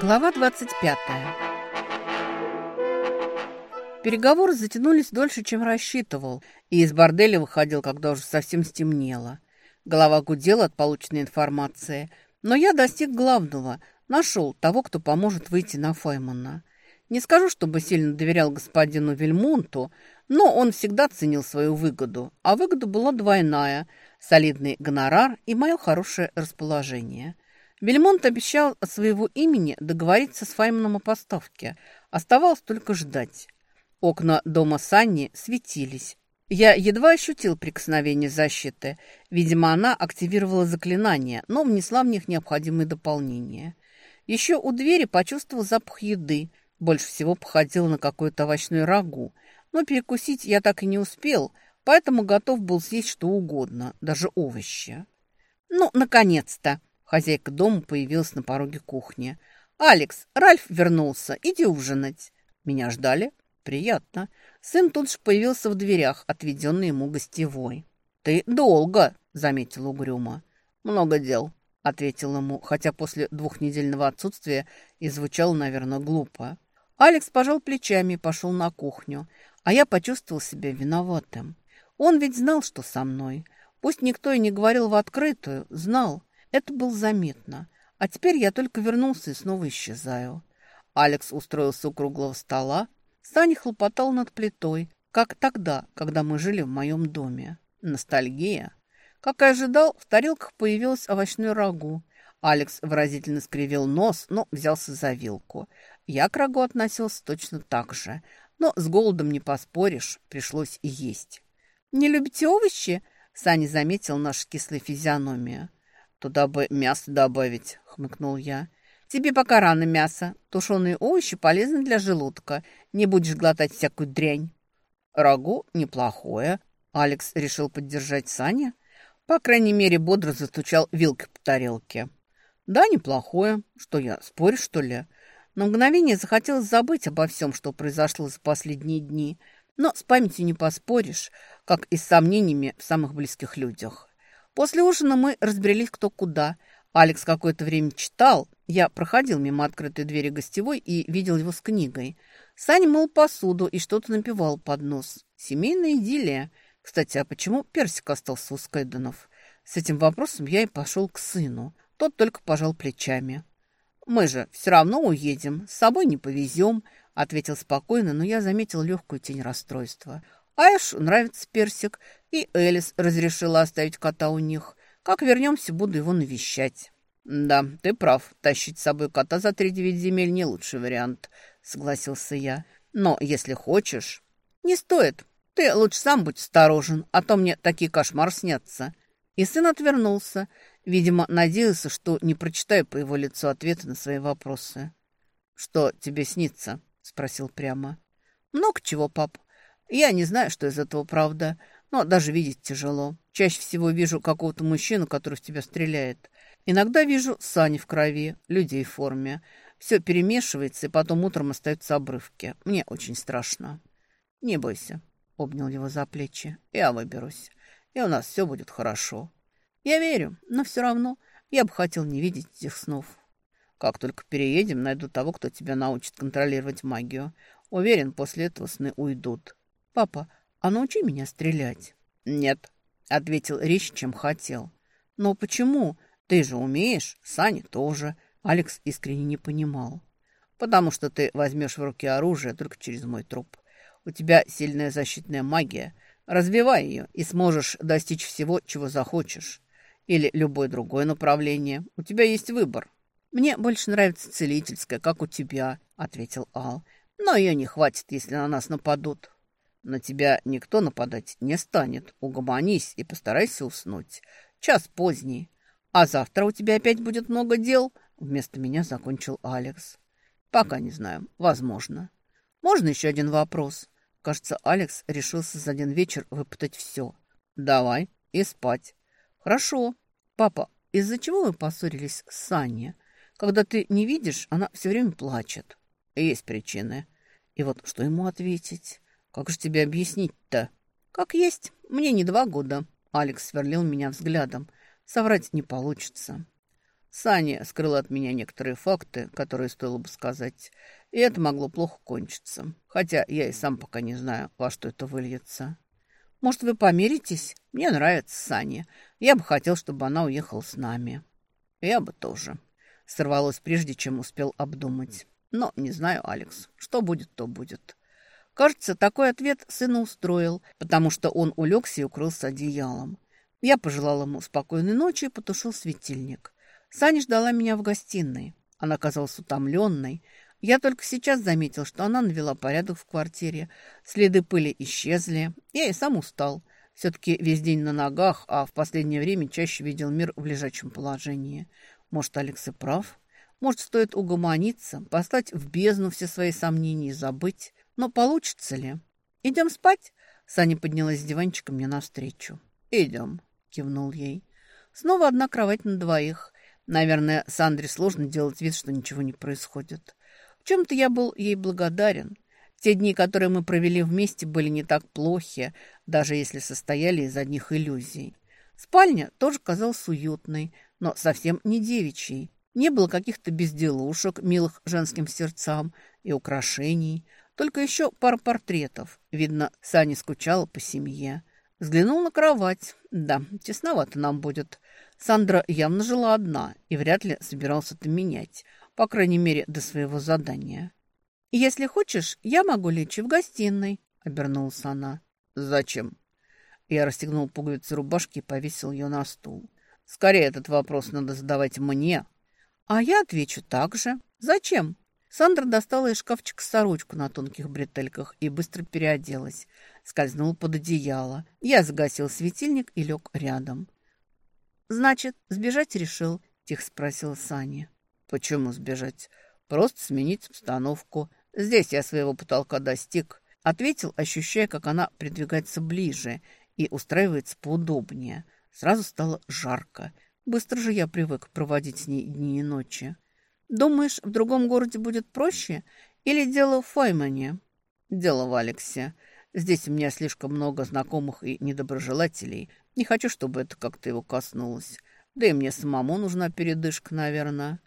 Глава 25. Переговоры затянулись дольше, чем рассчитывал, и из борделя выходил, когда уже совсем стемнело. Голова гудела от полученной информации, но я достиг главного, нашел того, кто поможет выйти на Файмана. Не скажу, чтобы сильно доверял господину Вельмонту, но он всегда ценил свою выгоду, а выгода была двойная – солидный гонорар и мое хорошее расположение – Бельмонт обещал от своего имени договориться с Файманом о поставке. Оставалось только ждать. Окна дома Санни светились. Я едва ощутил прикосновение защиты. Видимо, она активировала заклинание, но внесла в них необходимые дополнения. Еще у двери почувствовал запах еды. Больше всего походил на какое-то овощное рагу. Но перекусить я так и не успел, поэтому готов был съесть что угодно, даже овощи. «Ну, наконец-то!» Хозяйка дома появилась на пороге кухни. «Алекс, Ральф вернулся. Иди ужинать». Меня ждали? Приятно. Сын тут же появился в дверях, отведенный ему гостевой. «Ты долго», — заметил угрюмо. «Много дел», — ответил ему, хотя после двухнедельного отсутствия и звучало, наверное, глупо. Алекс пожал плечами и пошел на кухню, а я почувствовал себя виноватым. Он ведь знал, что со мной. Пусть никто и не говорил в открытую, знал. Это было заметно. А теперь я только вернулся и снова исчезаю. Алекс устроился у круглого стола. Саня хлопотал над плитой, как тогда, когда мы жили в моем доме. Ностальгия. Как и ожидал, в тарелках появилось овощное рагу. Алекс выразительно скривил нос, но взялся за вилку. Я к рагу относился точно так же. Но с голодом не поспоришь, пришлось и есть. «Не любите овощи?» Саня заметил нашу кислую физиономию. «Туда бы мясо добавить», — хмыкнул я. «Тебе пока рано мясо. Тушеные овощи полезны для желудка. Не будешь глотать всякую дрянь». «Рагу неплохое», — Алекс решил поддержать Саня. По крайней мере, бодро застучал вилкой по тарелке. «Да, неплохое. Что я, спорю, что ли?» На мгновение захотелось забыть обо всем, что произошло за последние дни. Но с памятью не поспоришь, как и с сомнениями в самых близких людях. После ужина мы разбрелись кто куда. Алекс какое-то время читал. Я проходил мимо открытой двери гостевой и видел его с книгой. Саня мыл посуду и что-то напивал под нос. Семейная идиллия. Кстати, а почему Персик остался у Скайденов? С этим вопросом я и пошел к сыну. Тот только пожал плечами. «Мы же все равно уедем, с собой не повезем», — ответил спокойно, но я заметил легкую тень расстройства. Айшу нравится персик, и Элис разрешила оставить кота у них. Как вернемся, буду его навещать. Да, ты прав, тащить с собой кота за три девять земель не лучший вариант, согласился я. Но если хочешь... Не стоит. Ты лучше сам будь осторожен, а то мне такие кошмары снятся. И сын отвернулся. Видимо, надеялся, что не прочитаю по его лицу ответы на свои вопросы. «Что тебе снится?» — спросил прямо. «Много чего, пап. Я не знаю, что из этого правда, но даже видеть тяжело. Чаще всего вижу какого-то мужчину, который в тебя стреляет. Иногда вижу сани в крови, людей в форме. Все перемешивается, и потом утром остаются обрывки. Мне очень страшно. Не бойся, обнял его за плечи. Я выберусь, и у нас все будет хорошо. Я верю, но все равно я бы хотел не видеть этих снов. Как только переедем, найду того, кто тебя научит контролировать магию. Уверен, после этого сны уйдут. «Папа, а научи меня стрелять». «Нет», — ответил резче, чем хотел. «Но почему? Ты же умеешь, Саня тоже». Алекс искренне не понимал. «Потому что ты возьмешь в руки оружие только через мой труп. У тебя сильная защитная магия. Развивай ее, и сможешь достичь всего, чего захочешь. Или любое другое направление. У тебя есть выбор». «Мне больше нравится целительская, как у тебя», — ответил Ал. «Но ее не хватит, если на нас нападут». На тебя никто нападать не станет. Угомонись и постарайся уснуть. Час поздний. А завтра у тебя опять будет много дел. Вместо меня закончил Алекс. Пока не знаю. Возможно. Можно еще один вопрос? Кажется, Алекс решился за один вечер выпытать все. Давай. И спать. Хорошо. Папа, из-за чего вы поссорились с Саней? Когда ты не видишь, она все время плачет. Есть причины. И вот что ему ответить? Как же тебе объяснить-то? Как есть. Мне не два года. Алекс сверлил меня взглядом. Соврать не получится. Саня скрыл от меня некоторые факты, которые стоило бы сказать, и это могло плохо кончиться. Хотя я и сам пока не знаю, во что это выльется. Может, вы помиритесь? Мне нравится Саня. Я бы хотел, чтобы она уехала с нами. Я бы тоже. Сорвалось прежде, чем успел обдумать. Но не знаю, Алекс, что будет, то будет. Кажется, такой ответ сына устроил, потому что он улегся и укрылся одеялом. Я пожелал ему спокойной ночи и потушил светильник. Саня ждала меня в гостиной. Она казалась утомленной. Я только сейчас заметил, что она навела порядок в квартире. Следы пыли исчезли. Я и сам устал. Все-таки весь день на ногах, а в последнее время чаще видел мир в лежачем положении. Может, Алекс и прав? Может, стоит угомониться, послать в бездну все свои сомнения и забыть? Но получится ли? «Идем спать?» Саня поднялась с диванчика мне навстречу. «Идем», — кивнул ей. Снова одна кровать на двоих. Наверное, Сандре сложно делать вид, что ничего не происходит. В чем-то я был ей благодарен. Те дни, которые мы провели вместе, были не так плохи, даже если состояли из одних иллюзий. Спальня тоже казалась уютной, но совсем не девичьей. Не было каких-то безделушек, милых женским сердцам и украшений. Только еще пара портретов. Видно, Саня скучала по семье. Взглянул на кровать. Да, тесновато нам будет. Сандра явно жила одна и вряд ли собирался это менять, по крайней мере, до своего задания. «Если хочешь, я могу лечь в гостиной», — обернулась она. «Зачем?» Я расстегнул пуговицы рубашки и повесил ее на стул. «Скорее этот вопрос надо задавать мне». «А я отвечу так же. Зачем?» Сандра достала из шкафчика сорочку на тонких бретельках и быстро переоделась. Скользнула под одеяло. Я загасил светильник и лег рядом. «Значит, сбежать решил?» – тихо спросила Саня. «Почему сбежать? Просто сменить обстановку. Здесь я своего потолка достиг», – ответил, ощущая, как она придвигается ближе и устраивается поудобнее. Сразу стало жарко. Быстро же я привык проводить с ней дни и ночи. «Думаешь, в другом городе будет проще? Или дело в Фоймане?» «Дело в Алексе. Здесь у меня слишком много знакомых и недоброжелателей, не хочу, чтобы это как-то его коснулось. Да и мне самому нужна передышка, наверное.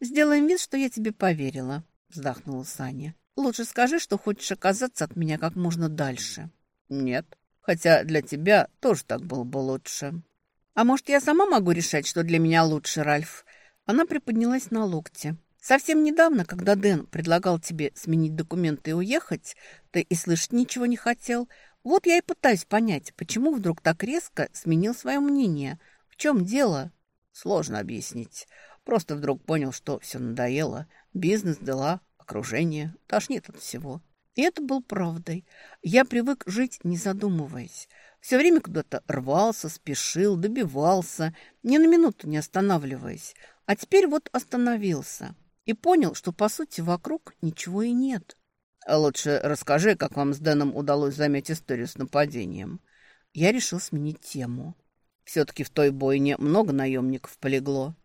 Сделаем вид, что я тебе поверила, вздохнула Саня. Лучше скажи, что хочешь оказаться от меня как можно дальше. Нет, хотя для тебя тоже так было бы лучше. А может, я сама могу решать, что для меня лучше, Ральф? Она приподнялась на локте. Совсем недавно, когда Дэн предлагал тебе сменить документы и уехать, ты и слышать ничего не хотел. Вот я и пытаюсь понять, почему вдруг так резко сменил свое мнение. В чем дело? Сложно объяснить. Просто вдруг понял, что все надоело. Бизнес, дела, окружение. Тошнит от всего. И это был правдой. Я привык жить, не задумываясь. Все время куда-то рвался, спешил, добивался, ни на минуту не останавливаясь. А теперь вот остановился и понял, что, по сути, вокруг ничего и нет. Лучше расскажи, как вам с Дэном удалось замять историю с нападением. Я решил сменить тему. Все-таки в той бойне много наемников полегло.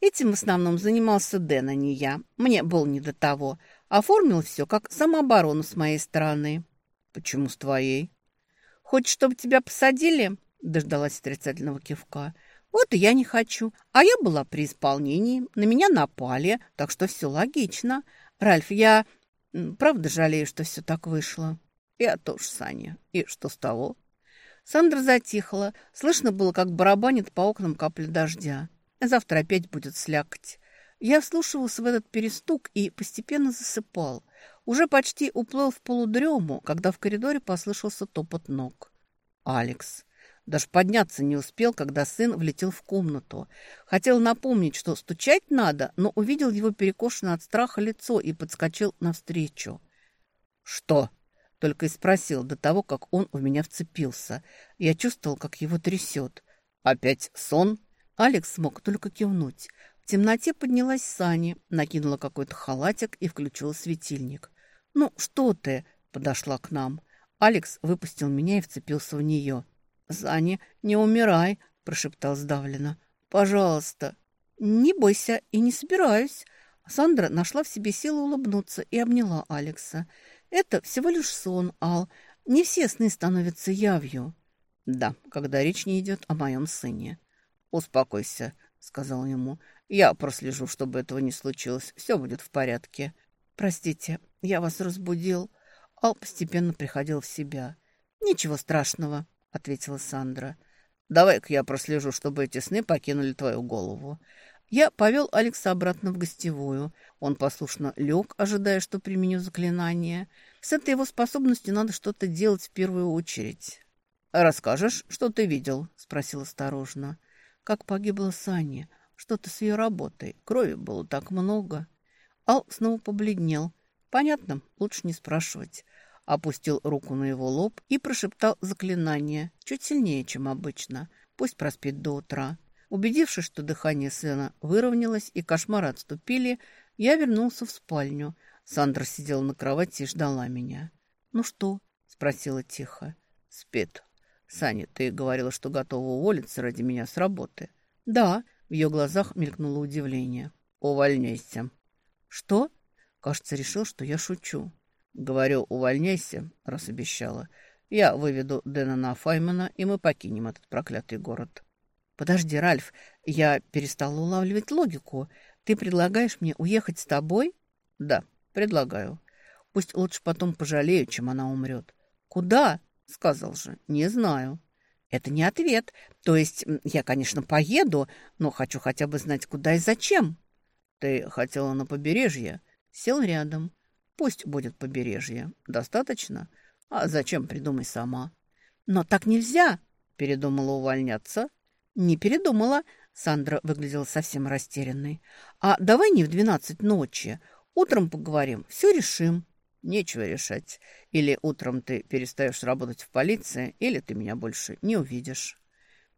Этим в основном занимался Дэн, а не я. Мне было не до того. Оформил все как самооборону с моей стороны. Почему с твоей? Хочешь, чтобы тебя посадили? Дождалась отрицательного кивка. Вот и я не хочу. А я была при исполнении. На меня напали, так что все логично. Ральф, я Правда жалею, что все так вышло. Я тоже, Саня. И что с того? Сандра затихла. Слышно было, как барабанит по окнам капля дождя. Завтра опять будет слякоть. Я вслушивался в этот перестук и постепенно засыпал. Уже почти уплыл в полудрему, когда в коридоре послышался топот ног. «Алекс!» Даже подняться не успел, когда сын влетел в комнату. Хотел напомнить, что стучать надо, но увидел его перекошенное от страха лицо и подскочил навстречу. «Что?» — только и спросил до того, как он у меня вцепился. Я чувствовал, как его трясет. «Опять сон?» Алекс смог только кивнуть. В темноте поднялась Сани, накинула какой-то халатик и включила светильник. «Ну, что ты?» — подошла к нам. Алекс выпустил меня и вцепился в нее. «Саня, не умирай», – прошептал сдавленно. «Пожалуйста». «Не бойся, и не собираюсь». Сандра нашла в себе силы улыбнуться и обняла Алекса. «Это всего лишь сон, Ал. Не все сны становятся явью». «Да, когда речь не идет о моем сыне». «Успокойся. — сказал ему. «Я прослежу, чтобы этого не случилось. Все будет в порядке». «Простите, я вас разбудил». Ал постепенно приходил в себя. «Ничего страшного», — ответила Сандра. «Давай-ка я прослежу, чтобы эти сны покинули твою голову». Я повел Алекса обратно в гостевую. Он послушно лег, ожидая, что применю заклинание. С этой его способностью надо что-то делать в первую очередь. «Расскажешь, что ты видел?» – спросил осторожно. «Как погибла Саня. Что-то с ее работой. Крови было так много». Ал снова побледнел. «Понятно, лучше не спрашивать». Опустил руку на его лоб и прошептал заклинание, чуть сильнее, чем обычно. Пусть проспит до утра. Убедившись, что дыхание сына выровнялось и кошмары отступили, я вернулся в спальню. Сандра сидела на кровати и ждала меня. «Ну что?» – спросила тихо. «Спит», «Саня, ты говорила, что готова уволиться ради меня с работы». «Да», — в ее глазах мелькнуло удивление. «Увольняйся». «Что?» Кажется, решил, что я шучу. «Говорю, увольняйся», — раз обещала. «Я выведу Дэна на Файмана, и мы покинем этот проклятый город». «Подожди, Ральф, я перестала улавливать логику. Ты предлагаешь мне уехать с тобой?» «Да, предлагаю. Пусть лучше потом пожалею, чем она умрет». «Куда?» Сказал же, не знаю. Это не ответ. То есть я, конечно, поеду, но хочу хотя бы знать, куда и зачем. Ты хотела на побережье? Сел рядом. Пусть будет побережье. Достаточно? А зачем, придумай сама. Но так нельзя. Передумала увольняться? Не передумала. Сандра выглядела совсем растерянной. А давай не в двенадцать ночи. Утром поговорим, все решим. Нечего решать. Или утром ты перестаешь работать в полиции, или ты меня больше не увидишь.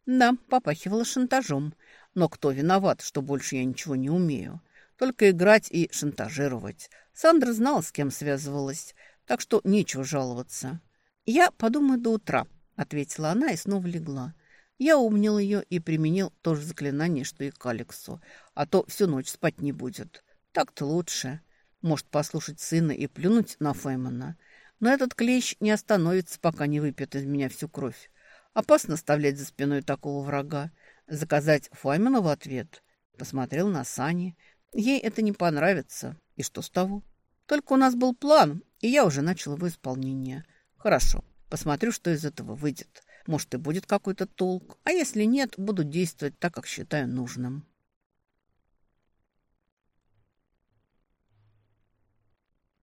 Да, попахивала шантажом. Но кто виноват, что больше я ничего не умею? Только играть и шантажировать. Сандра знала, с кем связывалась, так что нечего жаловаться. «Я подумаю до утра», — ответила она и снова легла. Я умнил ее и применил то же заклинание, что и к Алексу, а то всю ночь спать не будет. Так-то лучше. Может послушать сына и плюнуть на Феймана. Но этот клещ не остановится, пока не выпьет из меня всю кровь. Опасно оставлять за спиной такого врага. Заказать Файмана в ответ. Посмотрел на Сани. Ей это не понравится. И что с того? Только у нас был план, и я уже начал его исполнение. Хорошо, посмотрю, что из этого выйдет. Может, и будет какой-то толк. А если нет, буду действовать так, как считаю нужным.